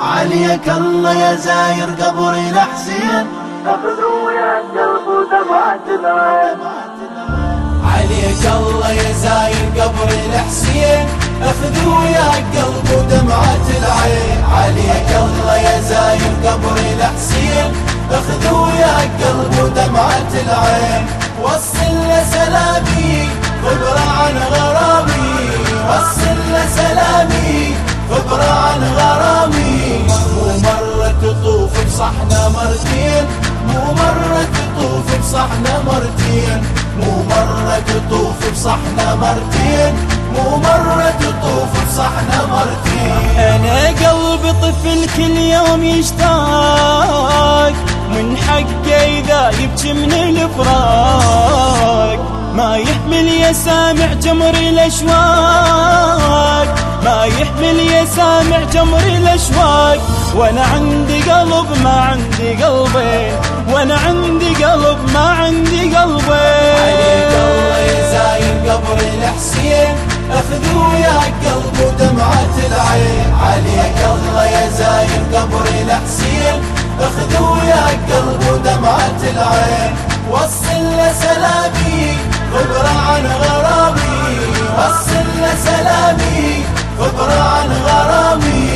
عليك الله يا زاير قبر الحسين اخذوا يا قلب ودمعة العين عليك الله يا زاير قبر الحسين أخذوا يا قلب ودمعة العين. عليك الله يا زاير قبر الحسين أخذوا يا قلب ودمعة العين. وصل له سلامي خبر عن غرامي. وصل له سلامي خبر عن غرامي. مرتين مو مرة تطوف بصحنا مرتين. مو مرة تطوف بصحنا مرتين مو مرة تطوف بصحنا مرتين. أنا قلبي طفل كل يوم يشتاق من حقه إذا يبكي من الفراق. ما يحمل يا سامع جمر الأشواق ما يحمل يا سامع جمر الأشواق. وأنا عندي قلب عندي قلبين وأنا عندي قلب ما عندي قلبين عليك الله يا زاير قبر الحسين اخذوا يا قلب ودمعة العين. عليك الله يا زاير قبر الحسين اخذوا يا قلب ودمعة العين. وصل له سلامي خبر عن غرامي. وصل له سلامي خبر عن غرامي.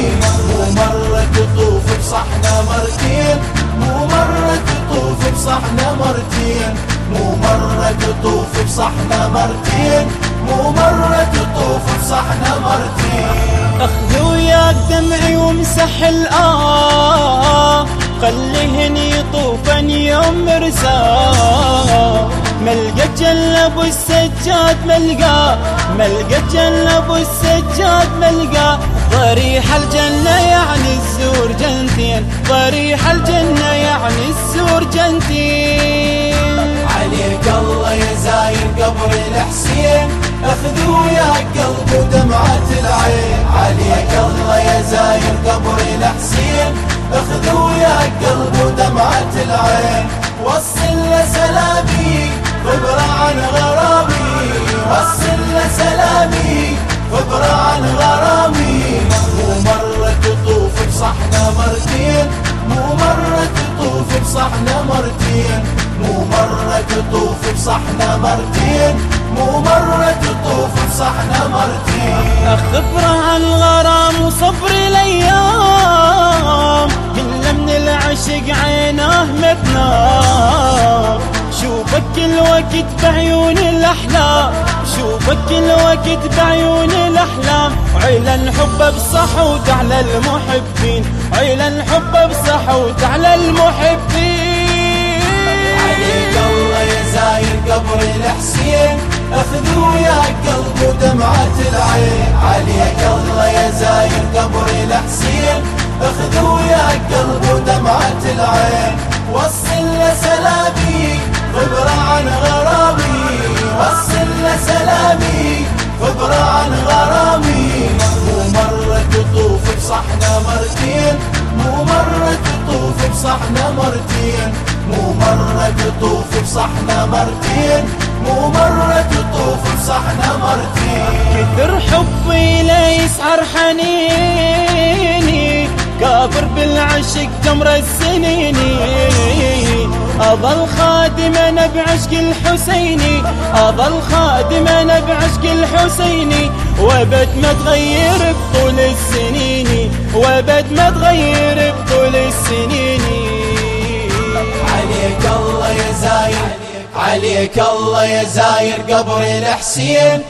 مرة تطوف بصحنا مرتين. مو مرة تطوف بصحنا مرتين. مو مرة تطوف بصحنا مرتين. مو مرة تطوف بصحنا مرتين. اخذ وياك دمعي وامسح الآه. خليهن يطوفن يوم مرساه. ملقى جلب السجاد ملقى ملقى جلب السجاد ملقى ضريح الجنة يعني الزور جنتين. ضريح الجنة يعني الزور جنتين. عليك الله يا زاير قبر الحسين. أخذوا يا قلب ودمعة العين. عليك الله يا زاير قبر الحسين. أخذوا يا قلب ودمعة العين. وصل له سلامي خبر عن غرامي. وصل له سلامي خبر عن غرامي. بصحنا مرتين مو مرة تطوف بصحنا مرتين. عن الغرام وصبر الأيام كل من العشق عيناه متنام شوفك كل وقت بعيون الأحلام. شوفك كل وقت بعيون الأحلام. وعيلا الحب بصحوت على المحبين. عيلا الحب بصحوت على المحبين. عليك الله. زاير قبر الحسين أخذوا يا قلب ودمعة العين. عليك الله يا زاير قبر الحسين أخذوا يا قلب ودمعة العين. وصل له سلامي خبر عن غرامي. وصل له سلامي خبر عن غرامي. مو مرة تطوف بصحنا مرتين مو مرة تطوف بصحنا مرتين. مو مرة تطوف بصحنا مرتين مو مرة تطوف بصحنا مرتين. كثر حبي لا يسعر حنيني كافر بالعشق جمر السنين. أظل خادم أنا بعشق الحسيني أظل خادم أنا بعشق الحسيني وابد ما تغير بطول السنين وابد ما تغير بطول السنين. عليك الله يا زاير قبر الحسين